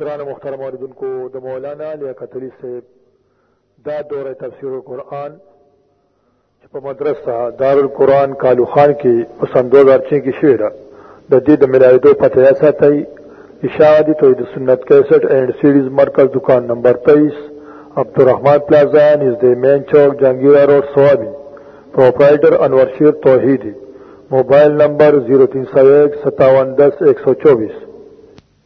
گران مخترم آردن کو دا مولانا لیاقت علی سے دا دور تفسیر القرآن چې په مدرسه دارالقرآن کالو خان کې په سن 2006 کې شوې ده د دې د ملایدو پته یا ساتي اشاعتی توحید سنت 61 اینڈ سیریز مرکز دکان نمبر 23 عبدالرحمن پلازا نزد مین چوک جنگیرا روڈ سوابی پروپرائٹر انور شیر توحیدی موبایل نمبر 03015710124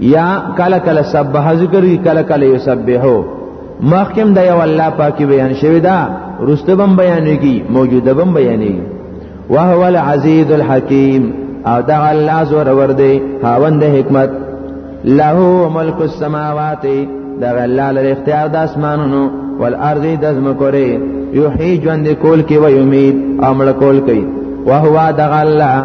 یا کله کله سبح ذکر کی کله کله یسبحو مخکم د یو الله پاکي بیان شوی دا رسته بم بیانېږي موجوده بم بیانېږي وهو العزیز الحکیم او دا الله زور ور دی خاوند حکمت له ملک السماوات دا الله لري اختیار د اسمانونو والارض د زمکوري یحیی ژوند کول کی و یمید امر کول کی وهو دا الله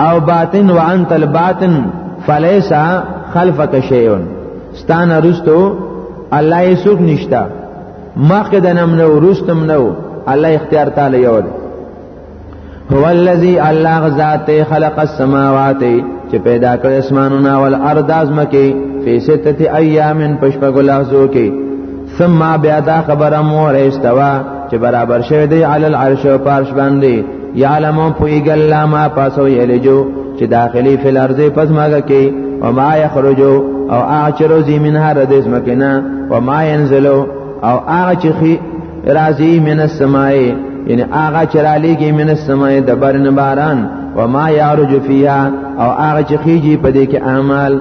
او باطن وانت الباطن فليس خلفك شيء ستان رستو الله یې سوک نشتا مخکې د نم نو رستم نو الله اختیار تعالی یو دی هو الذی الله ذات خلق السماوات چې پیدا کړ اسمانونه او الارض ازمکه فی سته ایام پشپغ لحظو کې ثم بیا دا خبره مور استوا چې برابر شوی دی علی العرش او پارش باندې یعلم پویګ الله ما پاسو یلجو چې داخلي فل ارض پس ماګه کې او ما یخرجو او اعچرو زی منها ردز مکنا او ما ينزلو او هغه چې راځي من السماء یعنی هغه چې را لېږي من السماء د برن باران و ما یعرج فیها او هغه چې خيږي په دې کې اعمال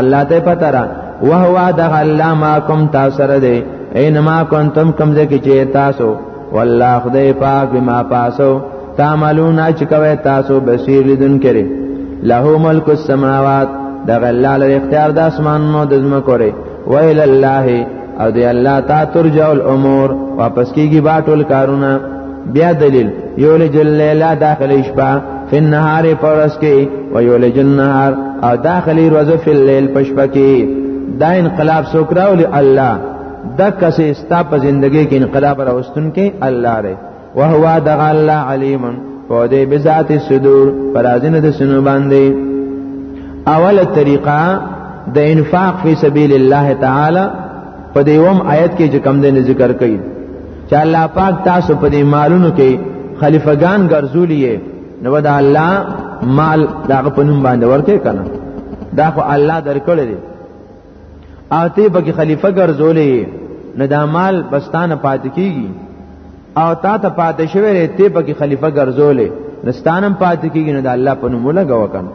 الله ته پته را وهو دغه الله ما کوم تاسو سره دی اینما کنتم کم دې کې چې تاسو والله خدای پاک بما پاسو تعملون اچ کوي تاسو بصیر لیدون کړي له ملک السماوات دغه الله له اختیار د اسمانونو د زمکو لري ویل الله او دی الله تا ترجع الامور واپس کیږي با ټول کارونه بیا دلیل یولج الليل داخل شپه فی النهار پرس کې و یولج النهار او داخلي ورځ فی الليل پشپه کې دا انقلاب سوکراول الله د کسې ستا په زندګۍ کې انقلاب راوستون کې الله دی وهو دغ الله علیم په دې بذات صدور پرازینه د سنو باندې اوله طریقه د انفاق فی سبیل الله تعالی په دې وم آیت کې چې کم دې ذکر کړي چې الله پاک تاسو په دې مالونو کې خلیفګان ګرځولې نو دا الله مال داغه پنوم باندې ورکه کنه دا خو الله درکړي اته پکې خلیفہ ګرځولې نه دا مال بستانه پات کیږي او تا ته پات شوی ته پکې خلیفہ ګرځولې نستانم پات کیږي نه دا الله په نوم لګو کنه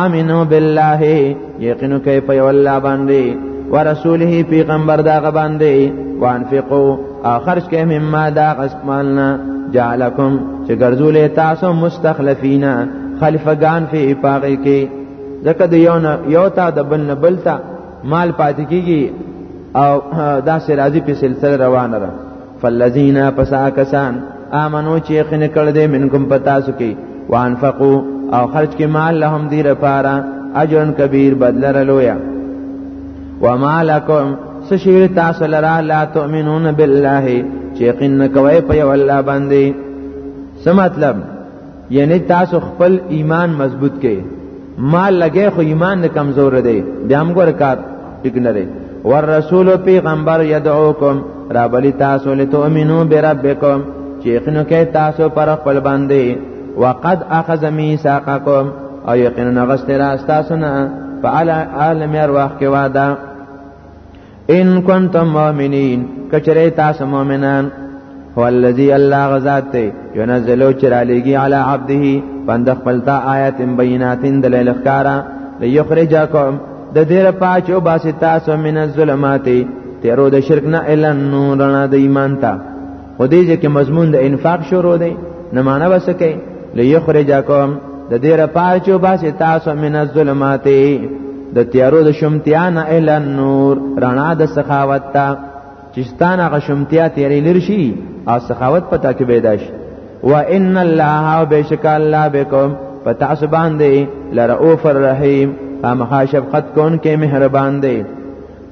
امنو بالله یقینو کې په الله باندې ورسوله پیغمبر دا غ باندې وانفقوا اخرج کې مما دا غسمالنا جعلکم چې ګرځولې تاسو مستخلفینا خلفګان فی پاغه کې ځکه د یو نه یو ته د بل نه بل ته مال پاتې کیږي او دا سر راځي په سلسله روانه ده فالذین پساکسان امنو چې یقین کړ دې منکم پتا سو کې وانفقوا او خرج کې مال لهم دی لپاره اجرن کبیر بدلره لویا وما لكم سشیر تاسو لرا لا تؤمنون بالله چې یقین کوي په یو الله باندې څه مطلب یعنی تاسو خپل ایمان مضبوط کړئ مال لګې خو ایمان نه کمزور دی بیا هم ګور کار ټیک نه دی ور رسول پیغمبر یدعوکم را بلی تاسو لتؤمنو بربکم چې یقینو کې تاسو پر خپل باندې وقد اخذ میثاقکم او یقینا غسترا تاسو نه فعلى عالم ارواح کې وعده ان کنتم مؤمنین کچره تاسو مؤمنان هو الذی الله غزاد ته ينزلو چرالیږي علی عبده بند خپل تا آیات بینات دلیل ښکارا ليخرجکم د دې را پاچو باسي تاسو من الظلمات تیرو د شرک نه الا نور نه د ایمان ته خو دې ځکه مضمون د انفاق شروع دی نه معنا وسکه ليخرجکم د دې را پارچو باسي تاسو من الظلمات د تیارو د شمتیا نه ال نور رڼا د سخاوت ته چستانه غ شمتیا تیرې لرشي او سخاوت پتا کې پیدا شي و ان الله بشک الله بكم پتا سبحان دی لرؤف الرحیم امخا شفقت کون کې مهربان دی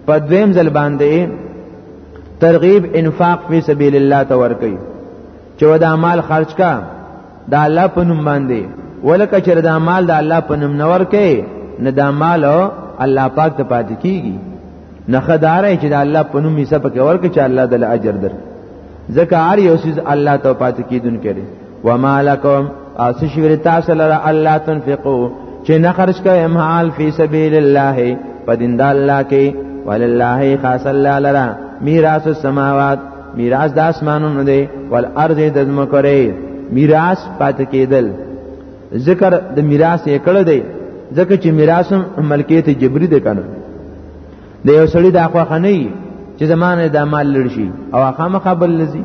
په دویم ځل باندې ترغیب انفاق فی سبیل الله ته ورکي چې ودا مال خرج کا دا الله په نوم باندې ولکه چې دا مال دا الله په نوم نور کې نه دا مال الله پاک ته پاتې کیږي نه خدای چې دا الله په نوم یې سپکه ورکه چې الله دل اجر در ځکه هر یو سیز الله ته پاتې کیدون کړي وما لكم اسش ورتا سلر الله تنفقوا چې نه خرج کوي مال فی سبیل الله په دین د الله کې ولله خاص الله لرا میراث السماوات میراث د اسمانونو دی ول ارض د زمکره میراث پات کېدل ذکر د میراث یې کړه دی ځکه چې میراث ملکیت جبری دی کنه د یو سړی د اخوا خنۍ چې زمانه د مال لړشي او خامخ بل لذي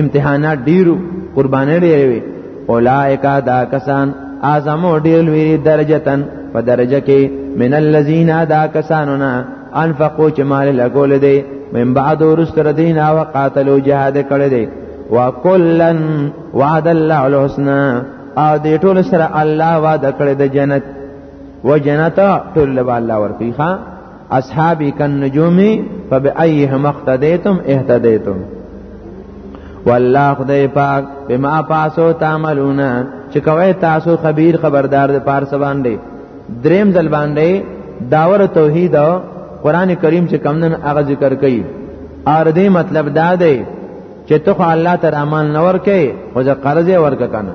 امتحانات ډیرو قربانې ډیرې وي اولائکا دا کسان اعظم ډیر لوی درجتن په درجه کې من الذین دا کسانو نه انفقو چې مال لګول دي من بعد ورستر دین او قاتلو جهاد کړی دي وکلن وعد الله الحسنا او دې ټول سره الله وعده کړی د جنت و جنت ټول له الله ورکی ښا اصحابی کن نجومی فبأیه مقتدیتم اهتدیتم والله خدای پاک بما پاسو تعملون چې کوي تاسو خبير خبردار د پارس باندې دریم ځل باندې داور توحید او قران کریم چې کمنن هغه ذکر کوي ار دې مطلب دا دی چې ته خو الله تعالی امان نور کوي او ځکه قرض ورک کنه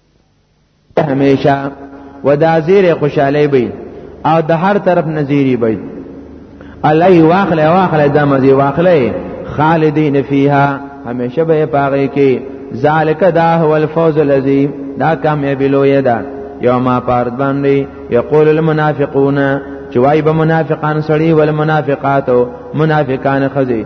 همیشه و دا زیر خوشحالی بی او د هر طرف نزیری بی الله واخله واخله دا مزی واخله خالدین فیها همیشه به پاغی کی ذالک دا هو الفوز الذی دا کامیابی لوی ده یوما پارد باندې یقول المنافقون چوای به منافقان سړی ول منافقاتو منافقان خزی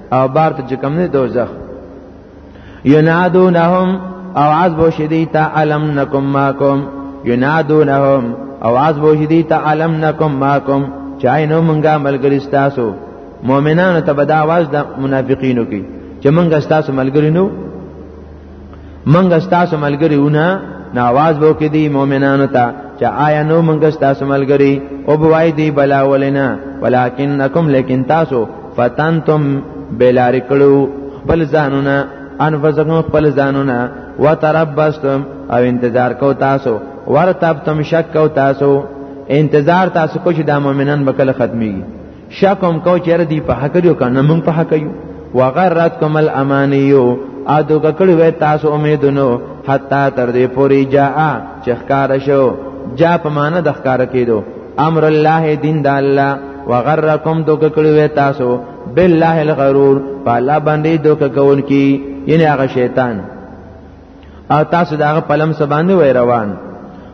او بار ته چې کوم نه دوزخ ینادونهم اواز بو شدی تا علم نکم ماکم ینادونهم اواز بو شدی تا علم نکم ماکم چای نو مونږه ملګری تاسو مؤمنانو ته بد اواز د منافقینو کی چې مونږه تاسو ملګری نو منګه ستاسو ملګری ونه نو आवाज وو کې دی مؤمنانو ته چې آیا نو منګه ستاسو ملګری او بوای دی بلا ولنا ولکنکم لیکن تاسو فتنتم بلار کړو خپل ځانونه انفسکم خپل ځانونه وتربستم او انتظار کو تاسو ورتبتم شک کو تاسو انتظار تاسو کو چې د مؤمنان بکله ختمي شک هم کو چیرې دی په حق یو کنه مونږ په حق یو وغرت کمل امانیو ا دوګه کړي وې تاسو امیدونو حتا تر دې پوری جا چخکار شو جا په مان د ښکار کېدو امر الله دین د الله وغرکم دوګه کړي وې تاسو بالله الغرور پالا باندې دوګه کول کی یعنی هغه شیطان او تاسو داغه پلم سباندې وای روان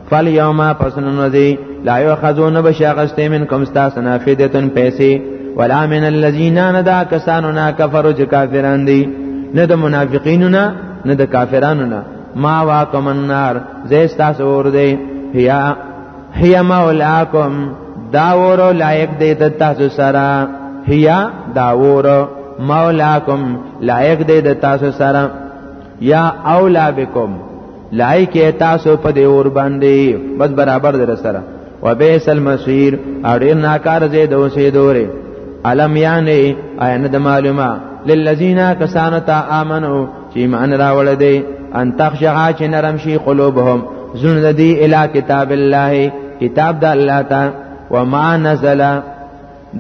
فل یوما پسنن دی لا یخذون بشاغست من کوم تاسو نه فدیتن پیسې ولا من الذین ندا کسانو نا کفرو چې کافران دي نه د منافقینو نه نه د کافرانو نه ما واکم النار زه تاسو ور دی هيا هيا مولاکم دا ورو لایق دی د تاسو سره هيا دا ورو مولاکم لایق دی د تاسو سره یا اولا بكم لای کې تاسو په دې اور باندې بس برابر در سره وبئس المصير اړیر ناکار دې د اوسې دوره علم یعنی عین د معلومه للذین کسان تا امنو چې ایمان راول دي ان تخشع چې نرم شي قلوبهم زړه دي الی کتاب الله کتاب د الله تا وما نزل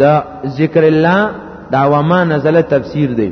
د ذکر الله دا وما نزل تفسیر دی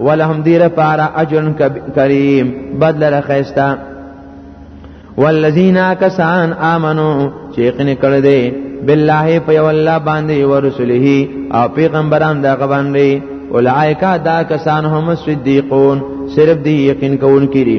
ولهم دیر پارا اجر کریم بدل رخیستا والذین کسان آمنو چې یقین کړی دی بالله په یو الله باندې او رسوله او پیغمبران دا غباندې اولائک دا کسان هم صدیقون صرف دی یقین کون کړي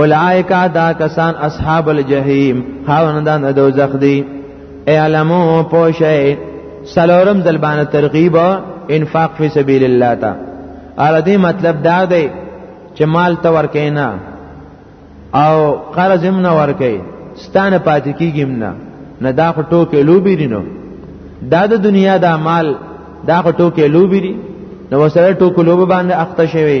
اولائک دا کسان اصحاب الجحیم خاوندان د دوزخ دی اعلمو پوشه سلورم ذلبان ترغیب انفاق فی سبیل الله تا اره دې مطلب دا دی چې مال ته ورکې نه او قرض هم نه ورکې ستانه پاتې کیږم نه نه دا خو ټوکې لوبې دي نو دا د دنیا دا مال دا خو ټوکې لوبې دي نو وسره ټوکې لوبې باندې اخته شوی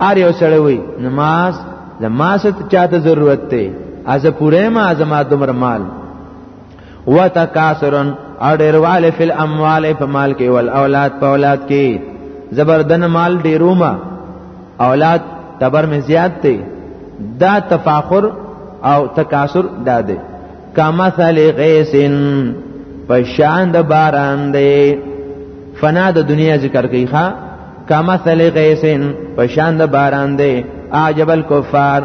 ار یو سره وی نماز نماز ته چاته ضرورت ته از پوره ما از ما دمر مال وتکاسرن او ډیرواله فل اموال په مال کې ول اولاد په اولاد کې زبردن مال ډیروما اولاد تبر می زیات ته دا تفاخر او تکاسر دا دی کمثل غیسن پشان د باران دی فنا د دنیا ذکر کوي ښا کمثل غیسن پشان د باران دی عجب الکفار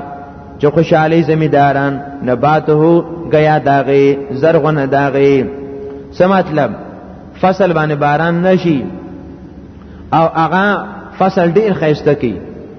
چې خوشحالي زمیداران نباته غیا داغي زرغونه داغي څه مطلب فصل باندې باران نشي او هغه فصل ډیر خیسته کی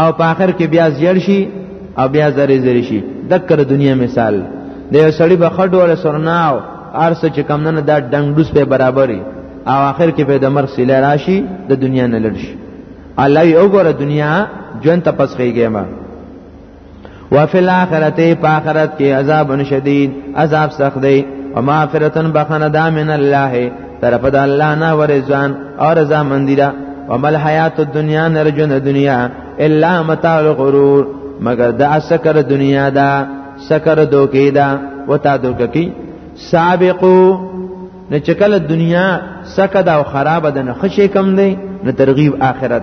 او په آخر کې بیا زیړ شي او بیا زری زری شي دکره دنیا مثال د یو سړی به خډو له سرناو ارس چې کم نه دا ډنګډوس په برابرې او آخر کې به د مر سیله راشي د دنیا نه لړ شي الله یو ګره دنیا ژوند ته پسخېږي ما وفي الاخرته په اخرت کې عذاب شدید عذاب سخت دی او مغفرتن بخنه دا من الله طرف د الله نه ورزان او رضا مندی دا ومل حیات الدنیا نرجن دنیا الا متاع الغرور مگر دا سکر دنیا دا سکر دوکی دا وتا دوکی سابقو نه چکل دنیا سکه دا او خراب ده نه خشي کم دی نه ترغیب آخرت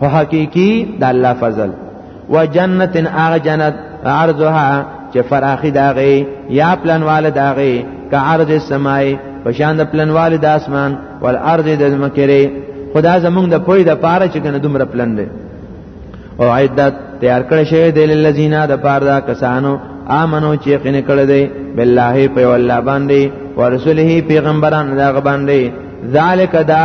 هو حقيقي د الله فضل وجنت اغه جنت عرضها چې فراخي داغه یا پلنواله داغه که عرض السماي پشان د پلنواله د اسمان والارض د مکره خدا زمونږ د پوی د پاره چې کنه دومره پلن دی او عدت تیار کړی شوی دی للذین د پاره دا کسانو امنو چې یقین کړی دی بالله په الله باندې ورسوله پیغمبران دا باندې ذالک دا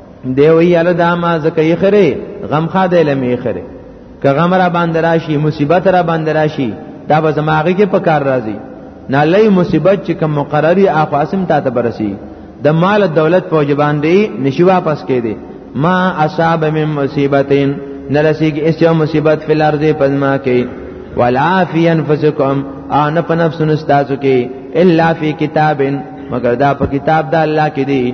دی وی ال دا ما زکه یې خره غم خا دی لمې خره که غم را باندې راشي مصیبت را باندې راشي دا به زماغه کې پکار راځي نه لې مصیبت چې کوم مقرري اخواسم ته برسي د مال دولت په جبان دی نشي واپس کې دی ما اصاب من مصیبتین نرسیږي اس یو مصیبت فی الارض پزما کې ولا فی انفسکم ان په نفس نستاسو کې الا فی کتابن مگر دا په کتاب د الله کې دی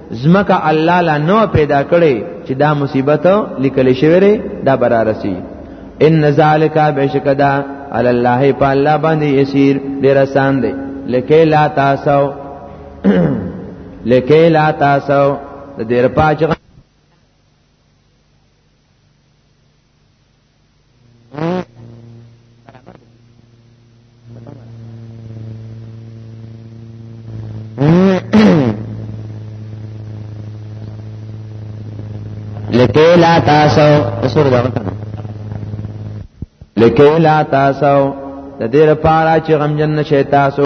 زمکه الله لا نو پیدا کړي چې دا مصیبت لیکل شوی دی دا برا رسی ان ذالک بشکدا علی الله په الله باندې یسیر ډیر آسان دی لکه لا تاسو لکه لا تاسو د دیر پاج لکه لا تاسو سور دا وطن لکه لا تاسو د دې لپاره چې غمجن نشئ تاسو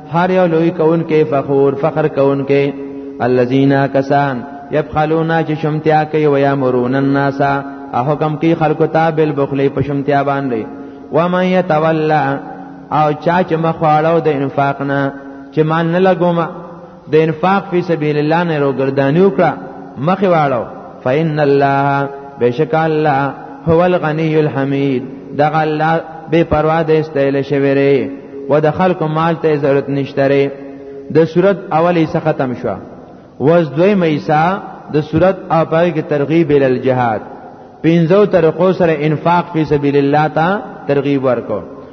هر یو لوی کون کې فخور فخر کون کې الذين کسان يبخلون چې شمتیا کوي و یامرون الناس او حکم کوي خلکو ته بل بخلی په شمتیا باندې و من يتولى او چا چې مخواړو د انفاق نه چې مال نه لګوم د انفاق فی سبیل الله نه روګردانی وکړه مخې واړو فإن الله بشک الله هو الغنی الحمید دغه الله بے پروا د استایل شوی ری و د خلق مال ته ضرورت نشته ری د صورت اولی څخه ختم شو وز دوی مېسا د صورت او پای کې ترغیب ال الجهاد پینځو طریقو سره انفاق فی سبیل الله ته ترغیب ورکو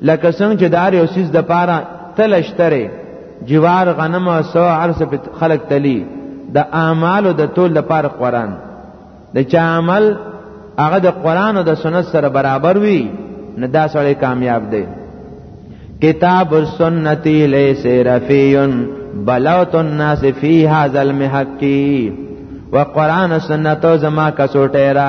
لکه څنګه چې دار یو سیس د پاره تلشتره جوار غنم او سو عرس په خلق تلی د اعمال او د تول د پاره قران د چا عمل هغه د قران او د سنت سره برابر وي نه دا سړی کامیاب دی کتاب السنتی لیس رفیون بلوت الناس فی هذا المحقی و قرآن سنتو زما کسوٹیرا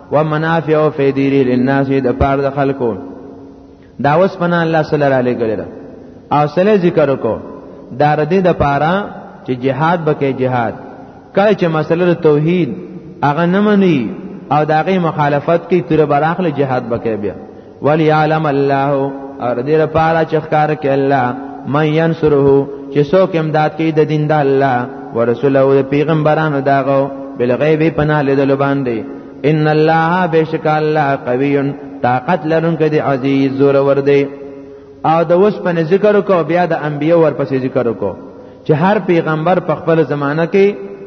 ومنافع او فیدیری للناس د پار د خلکو دا اوس پنا الله صلی الله علیه وسلم او سله ذکر کو دا ردی د پاره چې جهاد بکې جهاد کله چې مسله توحید هغه نه مني او داغه مخالفت کوي تر براخله جهاد بکې بیا وليعلم الله اور دې لپاره چې ښکار کې الله من ينصره چې څوک امداد کوي د دین د الله ورسوله او پیغمبرانو داغو بل غیب پناه لیدل باندې ان الله بشک الله قوی طاقت لرونکی دی عزیز زور ور دی او د اوس په ذکر کو بیا د انبیو ورپسې ذکر کو چې هر پیغمبر په خپل زمانہ کې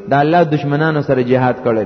د الله دشمنانو سره جهاد کړی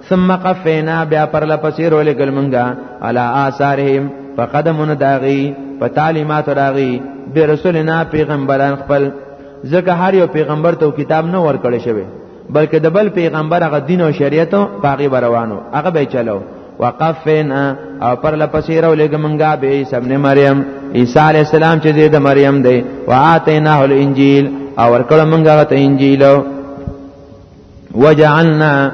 ثم قفینا بیا پر لپسې رولې ګل منګه علا آثارهم په قدمونو داغي په تعلیمات داغي به رسولنا پیغمبران خپل ځکه هر یو پیغمبر ته کتاب نه ورکړی شوی بلکې د بل پیغمبر هغه دین او شریعت پاغي بروانو هغه به چلو وقفینا او پر لپسې رولې ګل منګه به عیسی ابن مریم عیسی علی السلام چې د مریم دی واتیناه الانجیل او ورکړه منګه ته انجیل وجعلنا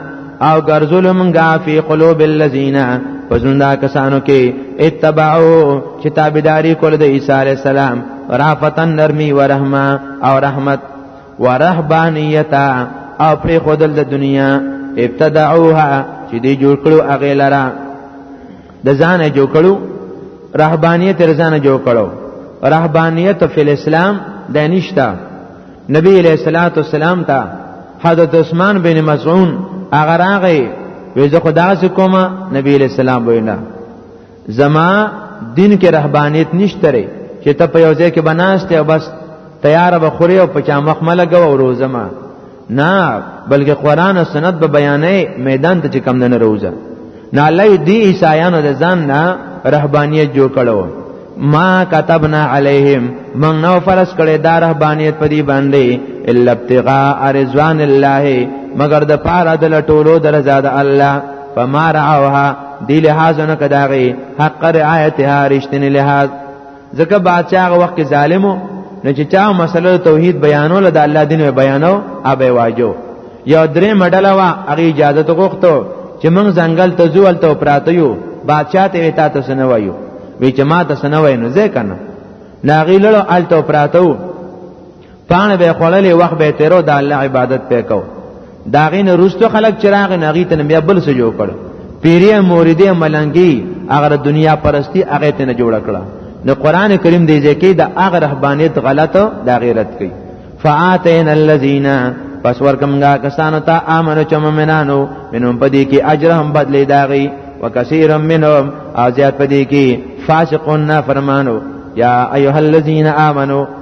او ګرځول مونږه فی قلوب الذین پسندا کسانو کې اتبعو چې تابعداري کول د عیسی علی السلام رافتن نرمی و رحمه او رحمت و رهبانیتا او پر خودل د دنیا ابتدعوها چې دی جوړ کړو اغه لرا د ځانه جوړ کړو رهبانیت رضانه جوړ کړو رهبانیت فی الاسلام د نشتا نبی علیہ الصلوۃ والسلام ته حضرت عثمان بن مسعون هغه راغی وې زه خدا سې کومه نبی علیہ السلام وینا زما دین کې رهبانیت نشته ری چې ته په یو ځای کې بناسته او بس تیار به خوري او په چا مخ ملګو او روزما نه بلکې قران او سنت به بیانې میدان ته کم نه روزه نه الله دې عیسایانو د ځان نه رهبانیت جوړ کړو ما كتبنا عليهم من نو فرض کړي دا رهبانيت په دې باندې الا ابتغاء رضوان الله مگر د پاره د لټولو درزاد الله فما رعوها دی لحاظ نه کداغي حق رعایتها رشتنی لحاظ ځکه بادشاہ هغه وخت ظالمو نو چې چا مسله توحید بیانول د الله دین بیانو ابه واجو یو درې مډله وا هغه اجازه ته غوښتو چې موږ ځنګل ته ځول ته پراته یو بادشاہ ته وتا ته سنوایو وی چې ما ته سنوای نو ځکه نه لاغی لړو الته پراته پانه به خړلې وخت به تیرو د الله عبادت پکاو داغین روستو خلق چراغ نغی تن بیا بل سره جوړ کړ پیری موریدې ملنګي اگر دنیا پرستی هغه ته نه جوړ کړه نو قران کریم دې ځکه د هغه رهبانیت غلط دا غیرت کوي فاتین الذین پس ورکمګه کسانو ته امنو چې مؤمنانو منهم پدې کې اجر هم بدلې داغي وکثیر منهم او زیات پدې کې فاسقون فرمانو یا ایها الذین آمنو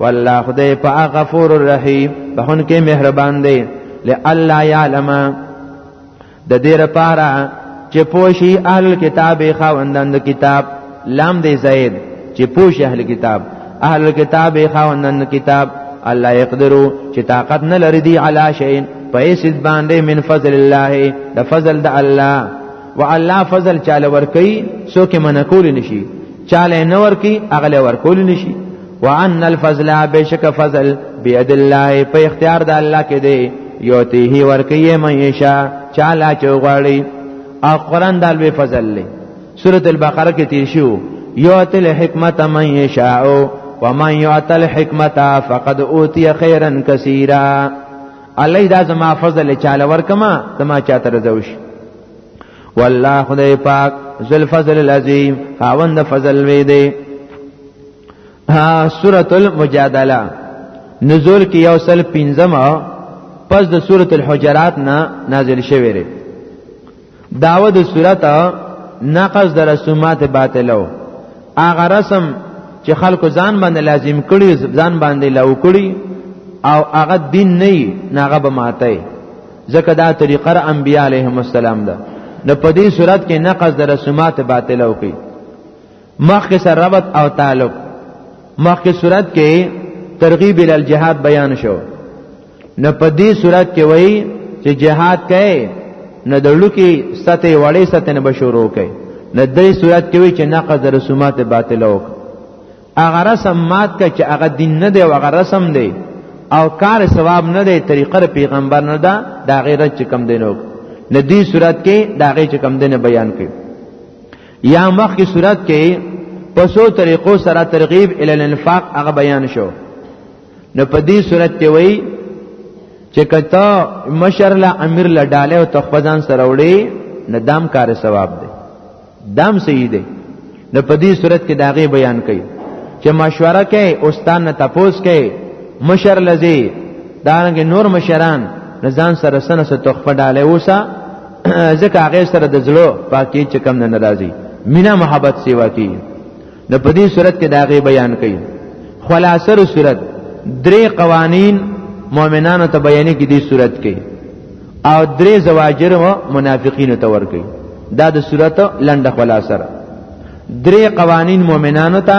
والله خدای په غفور الرحیم بهون کې مهربان دی لالا یعلم د دې لپاره چې پوشي اهل کتاب خواندند کتاب لام دی زید چې پوشي اهل کتاب اهل کتاب خواندند کتاب الله یقدرو چې طاقت نه لري دی علی شیء پیسې باندې من فضل الله د فضل د الله و الله فضل چاله ورکی سو کې منکول نشي چاله نه ورکی اغله ورکول نشي وان الفضل بشک فضل بيد الله په اختیار د الله کې دی یوتیه ورکی مېشا چاله چوغړی او قران د لوی فضل له سوره البقره کې تیر شو یوتل حکمت مېشا او ومن یعتل حکمتا فقد اوتی خیرا کثیرا الله دا زما فضل چاله ورکما زما چاته رضوش والله خدای پاک ذل فضل العظیم خاوند فضل وی دی ها سوره المجادله نزول کې یو سل پنځمه پس د سوره الحجرات نه نازل شوی دی داوه د صورت نقض د رسومات باطلو هغه رسم چې خلکو ځان باندې لازم کړي ځان باندې لاو کړي او هغه دین نه ناغه به ماته ځکه دا طریقه را انبیاء علیهم السلام ده نو په دې صورت کې نقض د رسومات باطلو کوي مخکې سره ربط او تعلق مخکې صورت کې ترغیب ال جهاد بیان شو نو په دې صورت کې وایي چې جهاد کوي نو د لوکي سطح وړې سطح نه بشورو کوي نو دې صورت کې وایي چې نقض رسومات باطل وک اغه رسم مات ک چې اغه دین نه دی او اغه رسم دی او کار ثواب نه دی طریقه پیغمبر نه دا دا غیرت چې کم دینو نه دې صورت کې دا غي چې کم دینه بیان کوي یا مخ کی صورت کې په سو طریقو سره ترغیب ال الانفاق هغه بیان شو نو په دې صورت کې وایي چې کته مشر لا امیر لا ډاله او تخفزان سره وړي نه دام کار ثواب دی دام صحیح دی نو په دې صورت کې داغه بیان کړي چې مشوره کوي استاد نه تپوس کوي مشر لذي دانګ نور مشران نزان سره سنه سره تخفه ډاله وسه ځکه هغه سره د زړه پاکي چې کم نه ناراضي مینا محبت سیوا کی نو په دې صورت کې داغه بیان کړي خلاصه صورت درې قوانین مؤمنانو ته بیانې کې دې صورت کې او درې زواجر مو منافقین ته ور کوي دا د صورت لنډه خلاصه درې قوانین مؤمنانو ته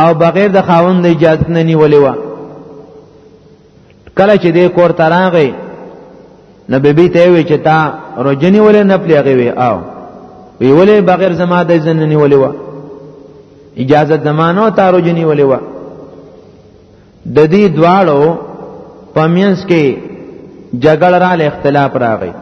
او بغیر د خاوند د اجازه نه نیولې و کله چې دې کور ته راغی نو بیبي ته وی چې تا روجنی ولې نه پلیږي وی او وی ولې بغیر زما د اجازه نه نیولې و اجازه زمانو تا روجنی ولې و د دې دواړو پمینس کې جګړ را ل اختلاف راغی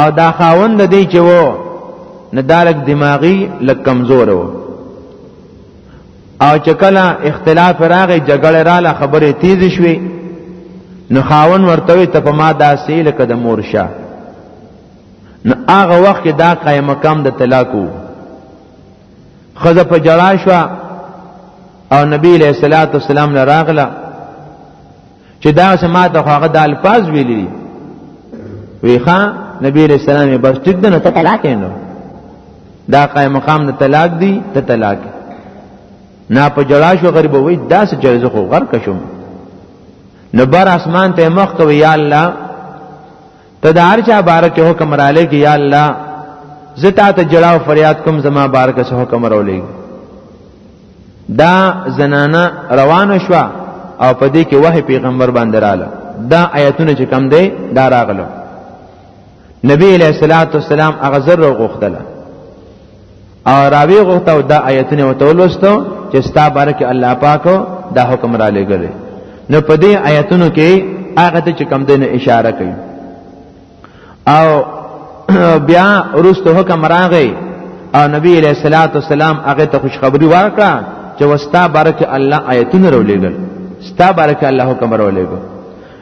او دا خاوند د دې چې وو نه دالک دماغي لک کمزور وو او چې کله اختلاف راغی جګړه رااله خبره تیز شوې نو خاون ورته ته په ما داسې لکه د مورشه نو هغه وخت کې دا قائم مقام د طلاق وو خزه په جړا شو او نبی علیہ الصلوۃ والسلام نه راغله چې دا سما ته هغه د الفاظ ویلي وی ښا نبی علیہ السلام یې بس ټیک نه ته طلاق نه دا قائم مقام نه طلاق دی ته طلاق نه په جړا شو غریب وای دا څه جلزه خو غر کشم نو بر اسمان ته مخ کوي یا الله ته د هر چا بارک حکم را لګي یا الله زتا ته جړا او فریاد کوم زما بارک څه حکم را لګي دا زنانه روانه شو او په دې کې وحي پیغمبر باندې رااله دا آیتونه چې کم دی دا راغله نبی علیہ الصلوۃ والسلام هغه زر غوښتله او راوی غوته او دا آیتونه وتولستو چې ستا بارک الله پاکو دا حکم را لګل نو په دې آیتونو کې هغه ته چې کم دین اشاره کوي او بیا ورستو حکم راغی او نبی علیہ الصلوۃ والسلام هغه ته خوشخبری ورکړه چې وستا بارک الله آیتونه را لګل ستا بارک الله حکم را لګل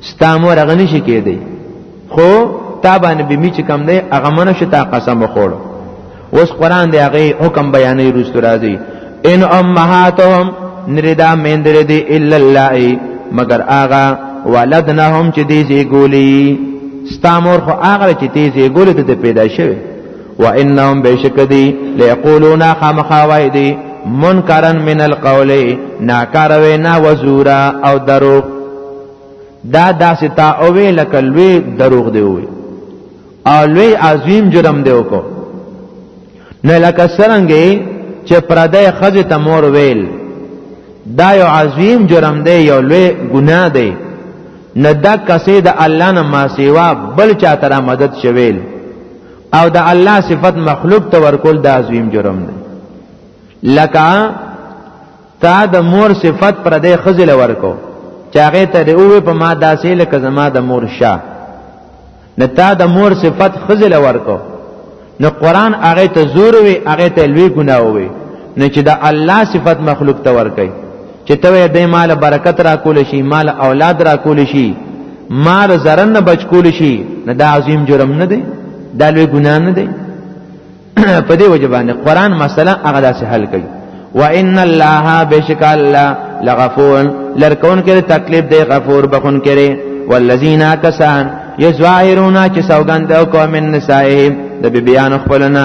ستا مور هغه نشي کېدی خو تا باندې به می چې کم دی هغه منه شو تا قسم وخوړ اوس قران دی هغه حکم بیانې روستو راځي ان امهاتهم نردا مندر دی الا الله مگر آغا ولدنهم چې دی زی ګولی ستامور خو آغا چې دی زی ګولی ته پیدا شوی وانهم بشکدی ليقولون خامخوایدی منکرن من القول ناکار وینا وزورا او دروغ دا داسې تا او وی لکه لوی دروغ دی وی او لوی عظیم جرم دی وکړو نه لکه سرنګي چې پردې خزه ته مور ویل دا یو عظیم جرم دی یو لوی ګناه دی نه دا کسې د الله نه ما سیوا بل چا تر مدد شویل او د الله صفت مخلوق ته ورکول دا عظیم جرم دی لکه تا د مور صفت پر دې خزل ورکو چاغه ته دی اوه په ما داسې لکه زما د مور شاه نه تا د مور صفت خزل ورکو نو قران هغه ته زور وی هغه ته لوی ګناه وی نه چې د الله صفت مخلوق ته ورکي چې ته دې مال برکت را کول شي مال اولاد را کول شي مال زرن نه بچ کول شي نه دا عظیم جرم نه دی دا لوی ګناه نه دی په دې وجه باندې قران مسله هغه داسې حل کوي وان الله بشک الله لغفور لرکون کې تکلیف دی غفور بخون کړي والذین کسان یظاهرون چې سوګند او قوم النساء د بیان خپلنا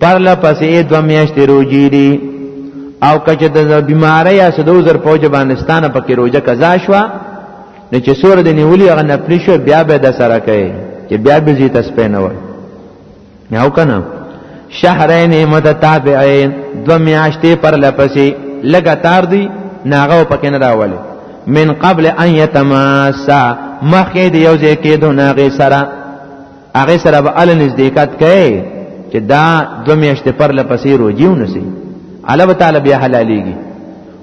پر لپسې دو میاشتې روجي دي او کچه د بیماری یا سدو زر پوج باندستانه پکې روجه قضا شو نو چې سور د نیولې هغه نپلی شو بیا به د سره کوي چې بیا به زی تسپې نه وای یو کنه شهرین متتابعین دو میاشتې پر لپسې لګاتار دی ناغه پکې نه راولي من قبل ان يتماسا مخې دی یو ځای کې دو ناغه سره هغه سره به ال نزدېکات کوي چې دا دو میاشتې پر لپسې روجیو نسی الله تعالی بیا حلالېږي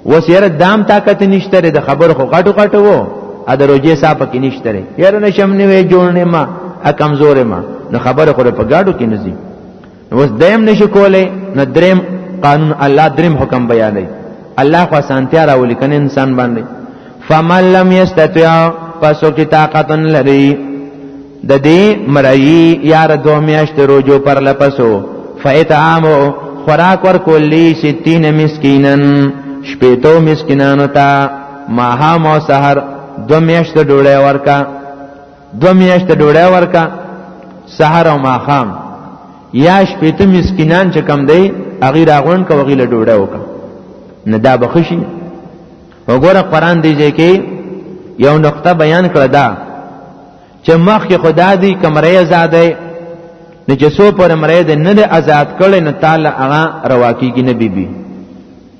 وسیره دام طاقت نشته د خبر خو غټو غټو وو ا د روجې صاحب کې نشته یاره نشم نیوې جوړنه ما ا کمزورې ما نو خبر خو په گاډو کې نزي اوس دیم نشي کولای نه دریم قانون الله دریم حکم بیانوي الله خو سانتیا راولي کنه انسان باندې فمن لم یستطع پسو کی طاقت لري د دې مرئی یار دو میاشت روجو پر لپسو فیتعامو خوراک ور کولی ستین مسکینن شپیتو مسکینانو تا ماها مو سحر دو میاشت ډوړې ورکا دو میاشت ډوړی ورکا سحر او ماخام یا شپته مسکینان چې کم دی اغي راغون کو غیله ډوړی وکا نه دا بخشي وګوره قران دی چې کې یو نقطه بیان کړه دا چې مخ کې خدا دی کمرې آزادې نه چې سو پر مړې دې نه آزاد کړي نه تعالی هغه رواکیږي نه بیبي بی.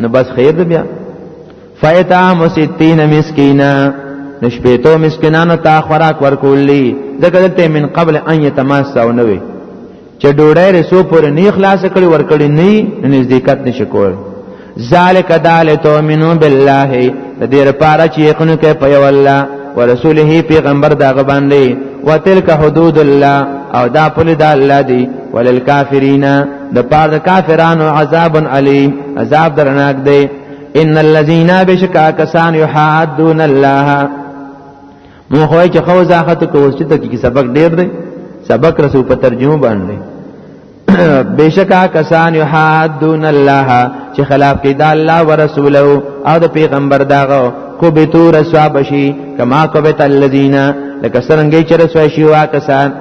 نو بس خیر دی بیا فایتام 60 مسکینا نشپیتو مسکینانو ته خوراک ورکولی ځکه دلته من قبل ان یتماسو نه وي چې ډوډۍ رسو پر نه خلاص کړي ورکړي نه نزدېکت نشي کول ذالک دالتو منو بالله د دې لپاره چې یقینو کې په یو الله ورسوله پیغمبر دا غباندې وتلک حدود الله او دا پولی دا الله دی وللکافرین د پاره د کافرانو عذاب علیم عذاب درناک دی ان الذين بشکا کسان يحادون الله مو خو چې خو زاخت کو چې ته کی سبق ډیر دی سبق رسو په ترجمه باندې بشکا کسان يحادون الله چې خلاف کې د الله ورسوله او د پیغمبر داغه کو به تو رسوا بشي کما کو به الذين لکه څنګه چې رسوا شي وا کسان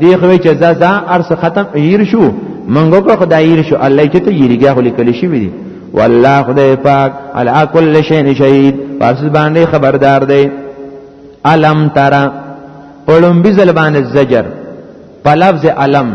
دی خو چې زازا ارس ختم ایر شو منګو کو خدای ایر شو الله چې ته یریګه خو لیکل شي وي والله خدای پاک علا کل شین شهید پس باندې خبردار دی علم ترا پړم بزل باندې زجر په لفظ علم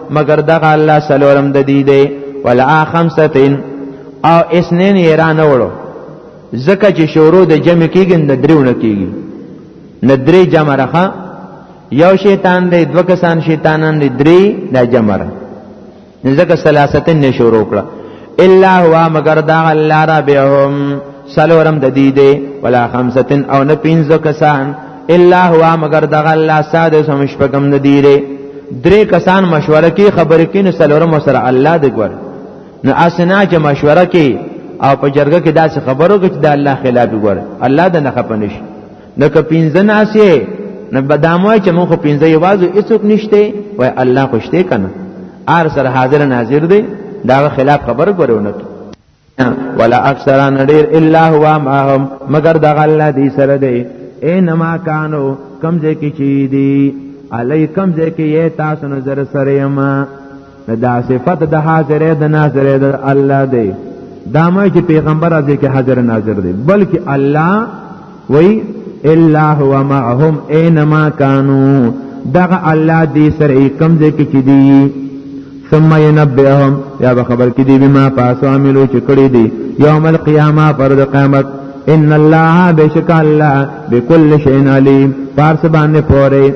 مگر دغه الله سلورم د دی دی ولا خمسه او اسنین یې را نه وړو ځکه چې شورو د جمع کېږي نه درېونه کېږي نه درې جمع راخه یو شیطان دی دو کسان شیطانان دی درې دا جمع را ځکه سلاستن نه شروع کړه الا هو مگر دا الله ربهم سلورم د دې دی ولا خمسه او نه پینځه کسان الا هو مگر دا الله ساده سم شپکم نه دی ری درې کسان مشوره کې خبرې کې نو سلورم سره الله دې ګور نو اسنا چې مشوره کې او په جرګه کې داسې خبرو کې چې د الله خلاف ګور الله د نه خپنش نو که پنځه ناسې نو بدامو چې موږ پنځه یوازو هیڅوک نشته وای الله خوشته کنه ار سره حاضر ناظر دی دا خلاف خبر ګورونه ولا اکثر نډیر الا هو معهم مگر دغه الله دی سره دی انما کانو کمزه کی چی دی علی کمزه کی تاسو نظر سره ما دا صفت د حاضر د ناظر د الله دی دا ما چې پیغمبر راځي کې حاضر ناظر دی بلکې الله وی الا هو معهم اينما كانوا دغه الله دې سره کم دې کې کې دی ثم ينبئهم یا به خبر کې دی بما پاسو عملو چې کړی دی یوم القیامه پر د قیامت ان الله بشک الله بكل شيء عليم پارس باندې پوره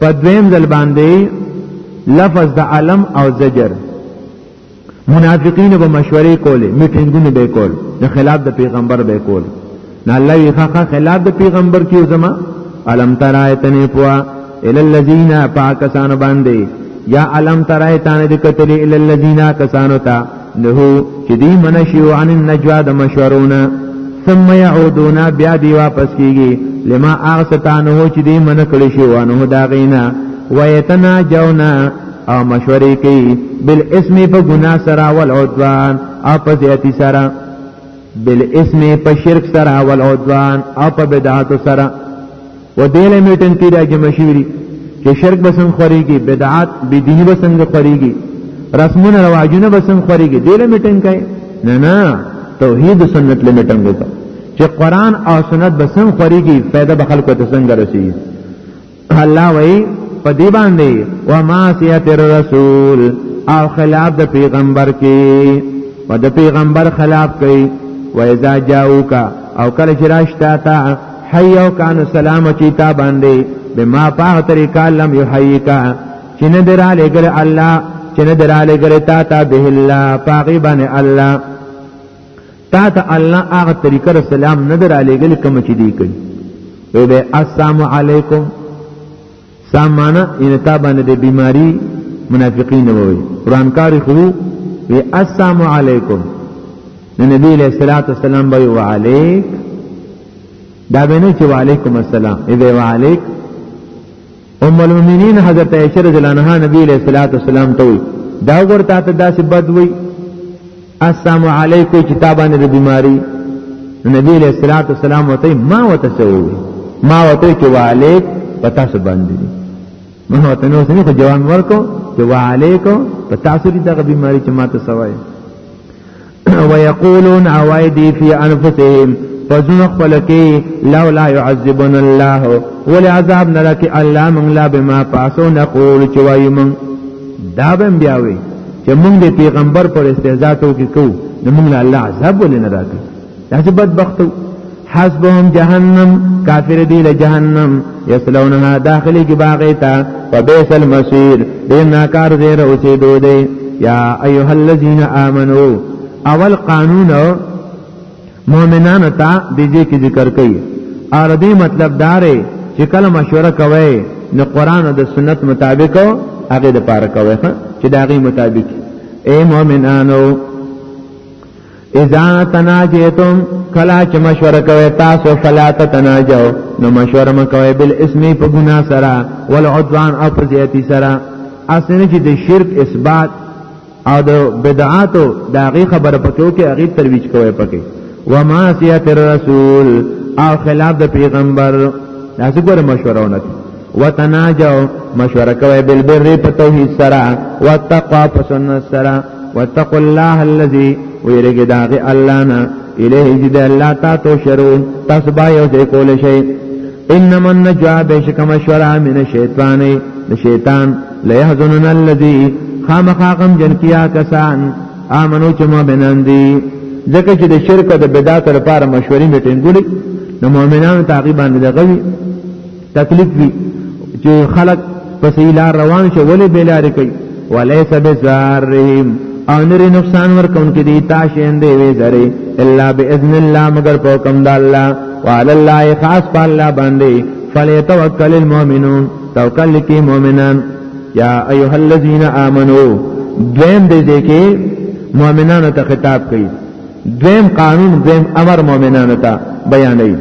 په دویم ځل باندې لفظ د علم او زجر منافقین به مشورې کولې میټینګونه به کول د خلاف د پیغمبر به کول نه الله یې خاخه خلاف د پیغمبر کیو زما علم ترایتنه پوا ال الذین پاکسان باندې یا علم ترایتنه د قتل ال الذین کسانو ته نه چې دی منشیو عن النجوا د مشورونه ثم يعودون بیا دی واپس کیږي لما اغستانه چې دی من کړی شو انه دا غینا ویتنا جونا او مشورې کوي بل اسم په ګنا سره ول عدوان او په زیاتی سره بل اسم په شرک سره ول عدوان او په بدعات سره و دیل میټن کې دا جمع شوی دي چې شرک به څنګه خوريږي بدعات بی دینی به څنګه خوريږي رسمونه رواجونه به څنګه خوريږي دیل میټن کوي نه نه توحید سنت له میټن کوي چې قران او سنت به څنګه خوريږي فائدہ به خلکو ته څنګه رسیږي الله وایي په دې باندې و ما سیت الرسول او خلاف د پیغمبر کې و د پیغمبر خلاف کوي و اذا جاءوکا او کله چې راشتا تا حی او کان سلام چی تا باندې بما پاه طریقا لم یحییکا چې نه دراله ګل الله چې نه دراله ګل تا تا به الله پاغي باندې الله تا ته الله هغه طریقه سلام نه دراله ګل کوم چې دی کوي وی به السلام علیکم سامانه ان تا باندې د بیماری منافقین ووي قران کاری خو وی السلام علیکم نبی علیہ الصلوۃ والسلام به وعلیک دا به نه چې وعلیکم السلام ایبه وعلیک ام المؤمنین حضرت عائشہ رضی الله عنها نبی علیہ الصلوۃ والسلام ته دا ورته ته داسې بد وی السلام علیکم کتابانه د بیماری نبی علیہ الصلوۃ والسلام وته ما وته سوي ما وته چې وعلیک پتا سو باندې ما وته نو سمې ته جواب ورکو چې وعلیک پتا سو دې دغه بیماری چې ما ته سوي ويقولون عوائدي في انفسهم فزن خلقي لولا يعذبنا الله ولعذاب نلك الله من لا بما پاسو نقول چوي من دا بم بیاوي چې موږ د پیغمبر پر استهزاء ټوکی کو نو موږ له الله عذاب ولې نه راکړي داسې بدبختو حسبهم جهنم کافر دی له جهنم یسلونها داخلي کې باغې تا وبئس المصير دې ناکار دې اوسې دوی یا ایها الذین آمنو اول قانون مؤمنانو ته د دې کې ذکر کوي ار دې مطلب دارې چې کله مشوره کوي نو قران او د سنت مطابق هغه د پاره کوي چې دا غي مطابق اے مؤمنانو اذا تناجیتم کلا چې مشوره کوي تاسو فلا تناجو نو مشوره مکوي بل اسمی په ګنا سره ول عدوان او په زیاتی سره اسنه چې د شرک اثبات او د بدعاتو د هغه خبره پکې کې هغه ترویج کوي پکې و ما سیات الرسول او خلاف د پیغمبر تاسو ګوره مشوره ونه وتناجو مشوره کوي بالبر په توحید سره وتقوا په سنت سره واتقوا الله الذي ويرګي داغه الله نه الیه جد الله تا تو شرون تاسو با یو ځای کول شئ انما النجوا بشک مشورا من الشیطان لشیطان ليحزنن الذي خامخا غم جن کیا کسان امنو چې مؤمنان دي ځکه چې د شرک او د بدعت لپاره مشورې میټینګولې نو مؤمنانو تقریبا د غوي تکلیف وي چې خلک پسې لار روان شي ولې بلاره کوي وليس بزارهم او نری نقصان ورکون کې دي تاسو اندې وي زری الا باذن الله مگر په حکم د الله وعلى الله خاص په الله باندې فليتوکل المؤمنون توکل کې مؤمنان یا ایها الذين امنو دویم دې کې مؤمنانو ته خطاب کوي دویم قانون دویم امر مؤمنانو ته بیانوي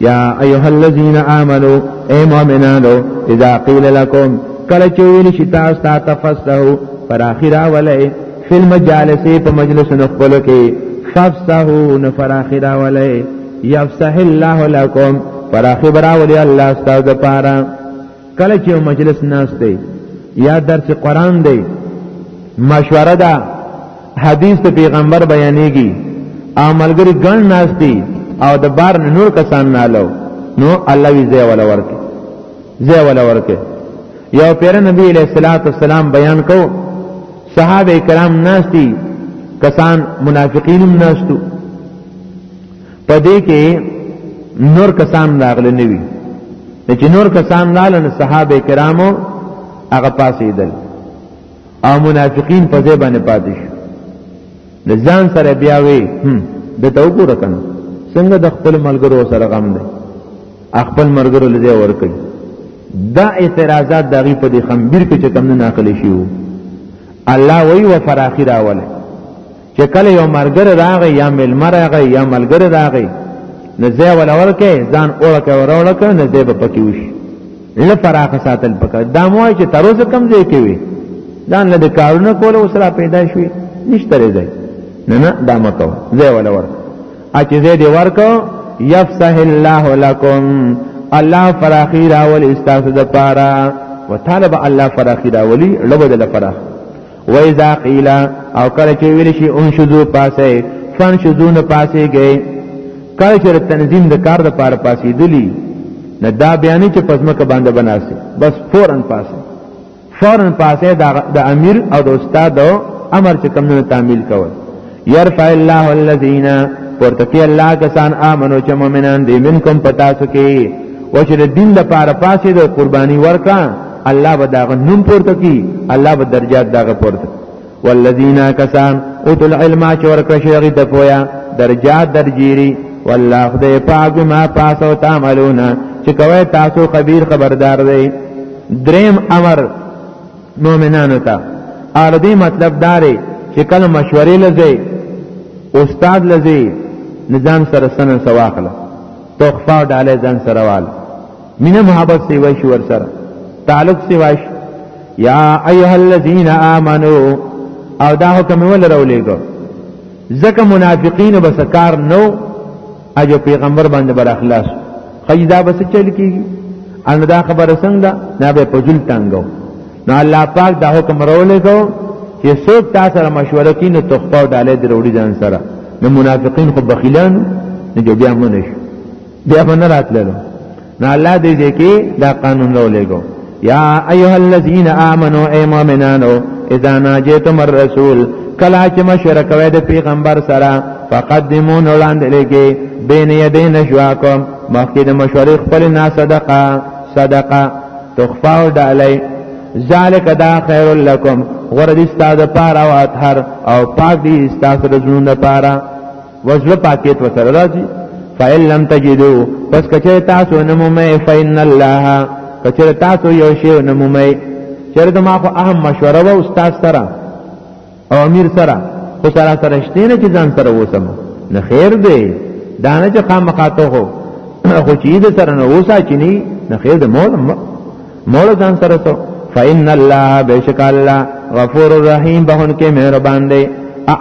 یا ایها الذین آمنو ای مؤمنانو اذا قیل لكم کله چې ویل شي تاسو ته تفسحو پر اخره ولای فی المجالس په مجلس نخبلو کې ففسحو نه پر اخره ولای یفسح الله لكم پر اخره ولای الله ستاسو لپاره کله چې مجلس ناس دی یا درس قران دی مشوره ده حدیث ته پیغمبر بیانېږي عملګری ګڼ ناس دی او د بار نور کسان نه لو نو الله وی زی ولا ورکه زی ولا ورکه یو پیر نبی علیہ الصلوۃ والسلام بیان کو صحابه کرام ناشتی کسان منافقینم ناشتو په دې کې نور کسان راغلي نه وي چې نور کسان لاله نه صحابه کرامو هغه پاسېدل او منافقین په ځای باندې پاتې شو د ځان سره بیا وی د تو کو رکن څنګه د خپل ملګرو سره غم دی خپل ملګرو لږه ورکړي دا اعتراضات دغه په دې خمبیر کې چې کم نه ناقل شي الله وی و فراخی راوله چې کله یو مرګره راغی یا ملمر راغی یا ملګره راغی نو ځای ولا ورکه ځان اورکه ورولکه نو ځای په پکی وشي له فراخه ساتل پکړه دا مو چې تر اوسه کم ځای کې وي ځان له کارونه کول او سره پیدا شوي نشته ځای نه نه دا مکو ځای ولا ورکه ا چې ځای دی ورکو یفسح الله لكم الله فراخی راول استاسو د پاره وطالب الله فراخی راولی لبد لفراخ وإذا قيل او کله چې ویل شي انشزو پاسه فانشزو نه پاسه گئے کله چې تنظیم د کار د پاره پاسې دلی نه دا بیانې چې پزما کې باندې بناسي بس فورن پاسه فورن پاسه د امیر او د استاد امر چې کم نه تعمیل کوي يرفع الله الذين ورتقي الله کسان امنو چې مؤمنان دي منکم پتا سو کې او چې دین د پاره پاسې د قرباني ورکا الله به داغه نوم پورته کی الله به درجات داغه پورته والذین کسان اوتل علم چې ورکړ شي هغه د پویا درجات درجيري والله خدای پاک ما پاسو تعملون چې کوي تاسو خبير خبردار دی دریم امر مؤمنانو ته اردی مطلب داره چې کله مشورې لځي استاد لځي نظام سره سنن سواخله توخفا ډاله ځان سره وال مینه محبت سی وای شو ور سره تعلق سی وای یا ایها الذین آمنو او دا حکم ول رولېګو ځکه منافقین بس کار نو اجو پیغمبر باندې بر اخلاص خیدا بس چل کیږي ان دا خبره څنګه ده نه به په جل تنګو نو الله پاک دا حکم راولې کو چې څوک تاسو سره مشوره کین نو تخپاو ډالې دروړي ځان سره نو منافقین خو بخیلان نو بیا منش بیا باندې راتللو نو الله دې دې کې دا قانون راولېګو یا ایها الذین آمنو ای مؤمنانو اذا ناجیتم الرسول کلا چې مشوره کوي د پیغمبر سره فقدمو نو لاندې لګي بین یدین شواکم مخکې د مشورې خپل نه صدقه صدقه تخفا او ډالۍ ذالک دا خیر لکم غره دې ستاسو لپاره او اطهر او پاک دې ستاسو د ژوند لپاره وزله پاکیت وسره راځي فإن لم تجدوا پس کچه تاسو نمومه فإن الله کچه تاسو یو شی نمومه چیرې د ما خو اهم مشوره و استاد سره او امیر سره خو سره سره شته نه چې ځان سره وسم نه خیر دی دا نه چې خامخاته خو خو چې دې سره نه وسا چني نه خیر د مول مور ځان سره سو فإن الله بشک الله غفور الرحیم بهون کې مهربان دی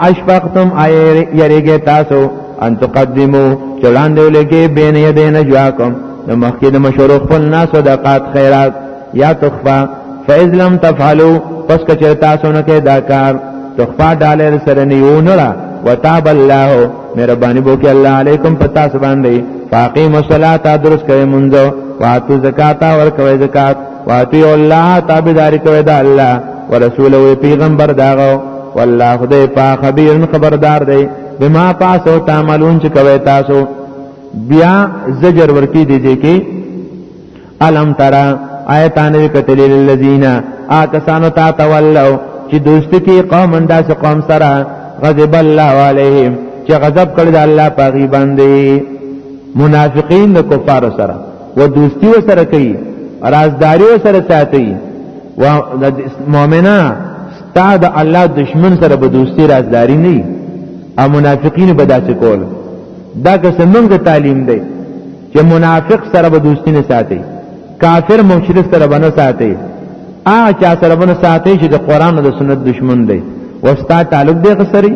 اشفقتم ایر یریګه تاسو ان تقدمو چلاندې ولګي بین یدین جواکم د مخکې د مشورو خپل ناس صدقات خیرات یا تخفا فإذ لم تفعلوا پس کچر تاسو نه کې دا کار تخفا ډالر سره نیونه وتاب الله مهرباني وکړئ الله علیکم پتا سبحان دی فاقیم الصلاۃ درس کوي منځو واتو زکات ور کوي زکات واتو الله تابعداري کوي دا الله ورسول او پیغمبر داغو والله خدای په خبير خبردار دی بما پاسو تعملون چې کوي تاسو بیا زجر ورکی دی دی کې الم ترا آیتان وکتل للذین آکسانو تا تولو چې دوست کی قوم انداس قوم سره غضب الله علیهم چې غضب کړی د الله پاغي باندې منافقین د کفار سره و دوستی و سره کوي رازداری و سره ساتي و مؤمنا ستا د الله دشمن سره به دوستی رازداری نه او منافقین به داسې کول دا که څنګه تعلیم دی چې منافق سره به دوستی نه ساتي کافر مشرک سره به نه ساتي هغه چا سره به نه ساتي چې د قران او د سنت دشمن دی وستا تعلق دی غسري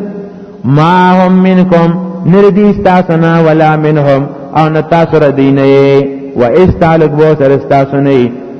ما هم منکم نردی استاسنا ولا منهم او نتاسو ردینه و استعلق بو سر استاسو نه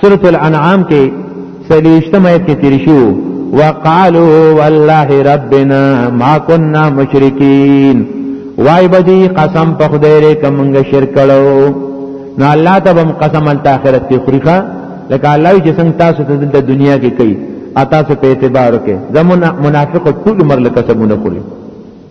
سورۃ الانعام کې سلیشتمه آیت کې تیر شو وقالوا والله ربنا ما كنا مشرکین وای بدی قسم په خدای ری کومنګ شرک کړو نو الله ته بم قسم ال اخرت کې خریخه لکه الله چې څنګه تاسو ته د دنیا کې کوي اتا سو په اعتبار کې زمون منافق ټول عمر لکه سمونه خوري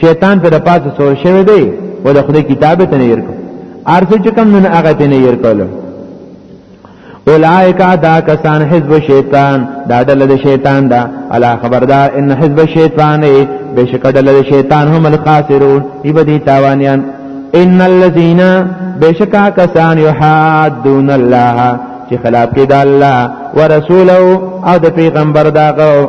شیطان پر پاسه سور شوی دی او د خدای کتاب ته نه ير کو ارسه چې کم نه هغه ته نه ير کولو اولائک دا کسان حزب شیطان دا دل د شیطان دا الا خبردار ان حزب شیطان بشک دل د شیطان هم الخاسرون ایبدی تاوانیان ان الذين بشکا کسان یحادون الله چې خلاف کې د الله ورسوله او د پیغمبر داغه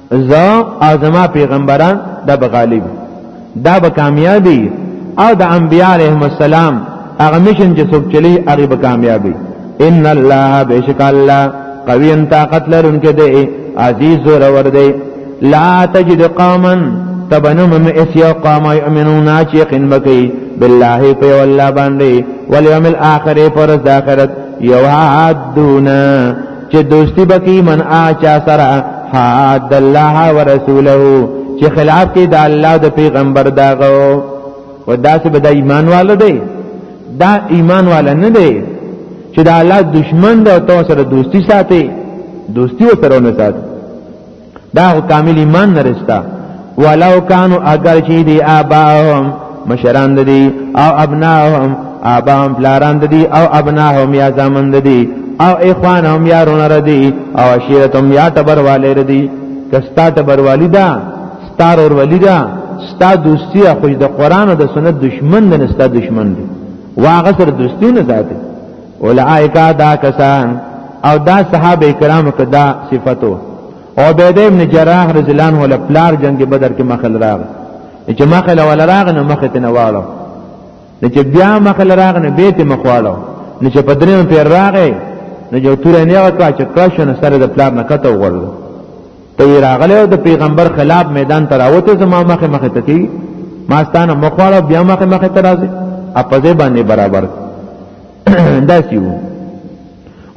زه او زما پیغمبران دا به غالب دا به کامیابی او د انبیاء علیهم السلام هغه مشن چې څوک چلی هغه به کامیابی ان الله بشک الله قوی طاقت لرونکي دی عزیز زور ور دی لا تجد قوما تبنم من اسیا قوم یؤمنون چې یقین بکی بالله په الله باندې والیوم الاخر پر ذاکرت یوعدون چې دوستی بکی من آچا سره حاد الله ورسوله چې خلاف کې د الله د پیغمبر داغو و داسې به د ایمان والو دی دا ایمان والا نه دی چې د الله دشمن د تو سره دوستی ساتي دوستی و سره نه ساتي دا خو کامل ایمان نه رستا ولو کانو اگر چی دی آباهم مشران دی او ابناهم آباهم پلاران دی او ابناهم یا زامن دی او اخوانهم یا رون ردی او عشیرتهم یا تبر والی ردی کستا تبر والی دا ستار اور ولی دا ستا دوستی خوش د قران او د سنت دشمن نه ستا دشمن دی واغه سره دوستی نه ساتي اولائک دا کسان او دا صحابه کرام کدا صفاتو او بيد ابن جراح رضی الله عنه لپلار جنگ بدر کې مخل راغ چې مخل ولا راغ نه مخ ته نواله نه چې بیا مخل راغ نه بیت مخواله نه چې پدریم پیر راغې نه جو تور نه وکړه چې کښنه سره د پلار نه کته وغورځو ته وی راغله او د پیغمبر خلاف میدان ته راوته زما مخه مخه ته کی ماستانه مخواړه بیا مخه مخه ته راځي اپځه باندې برابر داسیو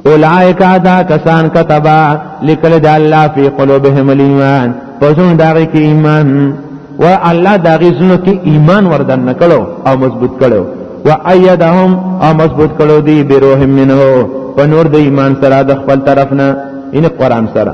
اولائک دا کسان کتبا لکل دا اللہ فی قلوبهم الیمان پسون داغی کی ایمان و الله دا غیزنو کی ایمان وردن نکلو او مضبوط کلو و ایدهم او مضبوط کلو دی بروح منه په نور د ایمان سره د خپل طرف نه ان قران سره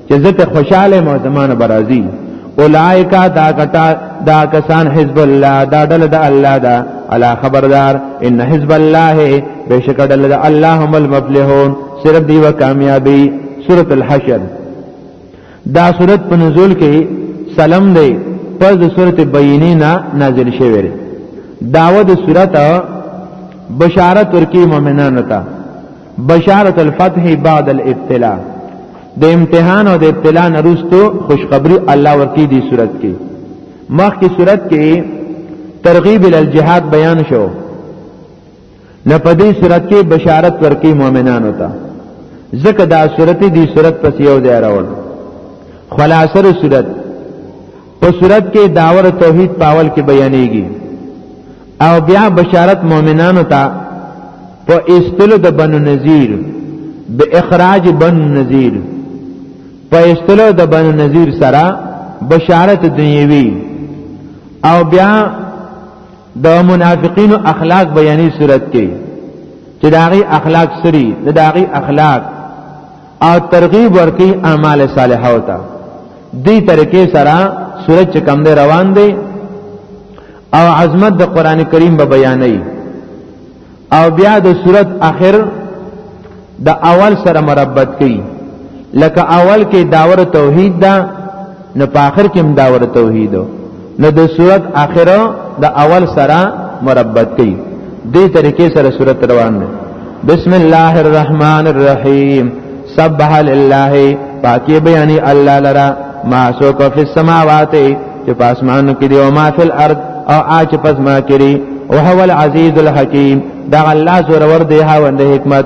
چې زه ته خوشاله مو زمانه برازي اولائکا دا کتا دا کسان حزب الله دا ډله د الله دا الا خبردار ان حزب الله بشک ډله د الله هم المفلحون صرف دی و کامیابی سورۃ الحشر دا سورۃ په نزول کې سلام دی پس د سورۃ بینه نا نازل شوی دی داوود سورۃ بشارت ورکی مؤمنانو ته بشارت الفتح بعد الابتلاء د امتحان او د ابتلا نه وروسته خوشخبری الله ورکی دی صورت کې مخکې صورت کې ترغیب ال الجهاد بیان شو نه په دې صورت کې بشارت ورکی مؤمنانو ته ځکه دا صورت دی صورت پس یو دی راوړ خلاصره صورت په صورت کې داور توحید پاول کې بیانېږي او بیا بشارت مؤمنانو ته په استلو د بنو نذیر به اخراج بنو نذیر په استلو د بنو نذیر سره بشارت دنیوي او بیا د منافقینو اخلاق بیانې صورت کې چې داغي اخلاق سری د داغي اخلاق او ترغیب ورکی اعمال صالحه او ته دې طریقې سره سورج کم دی روان دی او عظمت د قران کریم به بیانې او بیا د صورت اخر د اول سره مربط کړي لکه اول کې داور توحید ده دا نو په اخر کې هم دا ور توحید نو د صورت اخره د اول سره مربط کړي دې طریقې سره صورت روان ده بسم الله الرحمن الرحیم سبح لله پاکی بیانی الله لرا ما سوک فی السماوات چې پاسمانو کې دی او ما فی الارض او آچ پس ما کری او هو العزیز الحکیم دا الله زور ور دی هاوند حکمت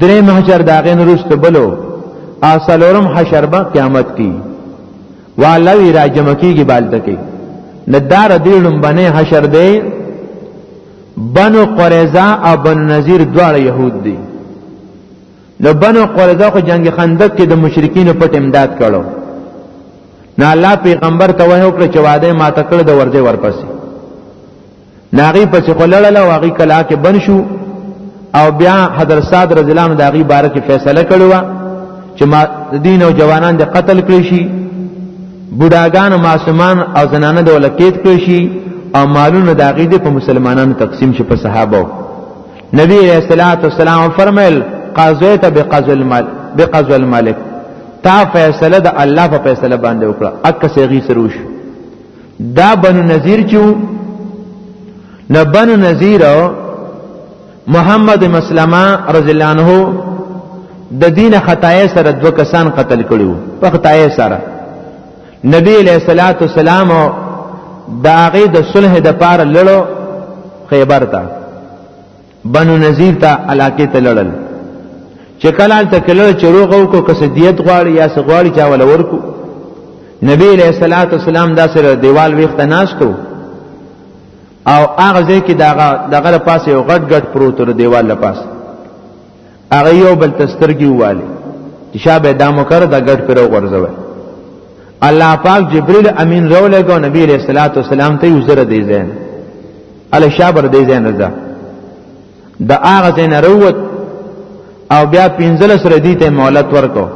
درې محشر دا غین رست بلو اصلورم حشر با قیامت کی والوی را جمع کیږي بالته کې ندار دې لومبنه حشر دی بنو قریظه او بنو نذیر دواړه يهود دي نو بنو قریظه خو جنگ خندق کې د مشرکین په امداد کړو نه الله پیغمبر ته وایو کړ چې وعده ما تکړه د ورځې ورپسې ناغي پس خلړل او هغه کلا کې بن شو او بیا حضرت صاد رضی الله عنه د هغه باره کې فیصله کړو چې ما دین او جوانان د قتل کړی شي بډاګان معصومان او زنانه د ولکیت کړی شي او مالونه د هغه په مسلمانانو تقسیم شي په صحابه نبی علیہ الصلوۃ والسلام فرمایل قضیت بقضل المال بقضل الملک تا فیصله د الله په فیصله باندې وکړه اکه سیغي سروش دا بنو نذیر چې له بنو نذیر محمد مسلمه رضی الله عنه د دین خطای سره دو کسان قتل کړیو په خطای سره نبی علیہ الصلوۃ والسلام دا غي د صلح د پار لړو خیبر ته بنو نذیر ته علاقه ته لړل چې کله ته کله چروغ او کو کسدیت غواړي یا سغواړي چا ول ورکو نبی علیہ الصلوۃ والسلام دا سره دیوال ویخت ناشتو او هغه ځکه دغه دغه پاسه یو غټ غټ پروت ور دیوال لپاسه هغه یو بل تسترګي والی چې شابه دامو کړ د ګډ پر ورځوي الله پاک جبريل امين رو لګو نبی عليه الصلاه والسلام ته یوزر دی زین ال شابر دی زین رضا د هغه زین روت او بیا پنځل سره دی ته مولت ورکو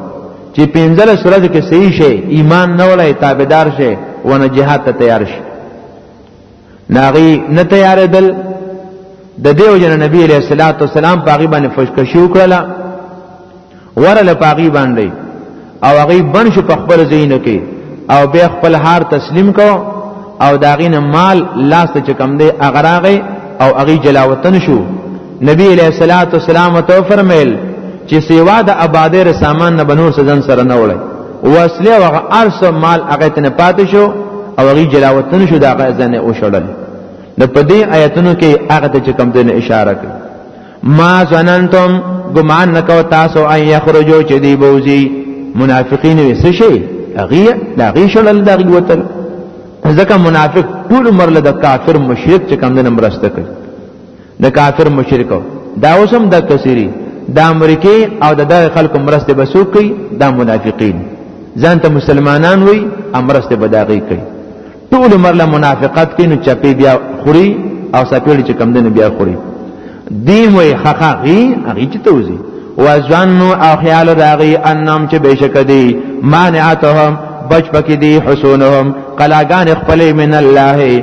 چې پنځل سره کې صحیح شي ایمان نه ولای تابعدار شي ونه جهاد ته تیار شي ناغي نه تیارې دل د دیو جن نبی علیہ الصلوۃ والسلام پاغي باندې فشکشي وکړه ورله پاغي باندې او هغه بن شو په خپل زینو کې او به خپل هار تسلیم کو او داغین مال لاس ته چکم دی اغراغه او هغه جلاوطن شو نبی علیہ الصلوۃ والسلام تو فرمایل چې سیوا د آبادې سامان نه بنور سزن سره نه وړي وسله وغه ارس مال هغه تنه پاتې شو او هغه جلاوتن شو دا هغه ځنه او شړل نو په دې آیتونو کې هغه ته کوم دین اشاره کوي ما ظننتم ګمان نکو تاسو ان یخرجو چې دی بوزي منافقین وي څه شي هغه دا غي شړل دا غي وتل ځکه منافق ټول عمر له کافر مشرک چې کوم دین مرسته کوي د کافر مشرک دا اوسم د کثیری د امریکای او د دغه خلکو مرسته به سوق کوي د منافقین ځان ته مسلمانان وي امرسته به داغي کوي ټول مرله منافقت کوي نو چپی بیا خوري او سپېړي چې کم دین بیا خوري دی وي خخاغي هغه چې توزي وزنو او خیال داغي انم چې بشک دی مانعتهم بچ پکې دی حسونهم قلاګان خپلې من الله